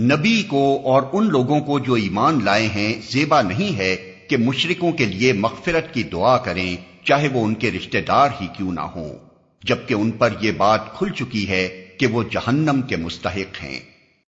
نبی کو اور ان لوگوں کو جو ایمان لائے ہیں زیبا نہیں ہے کہ مشرکوں کے لیے مغفرت کی دعا کریں، چاہے وہ ان کے رشتہ دار ہی کیوں نہ ہوں، جبکہ ان پر یہ بات کھل چکی ہے کہ وہ جہنم کے مستحق ہیں۔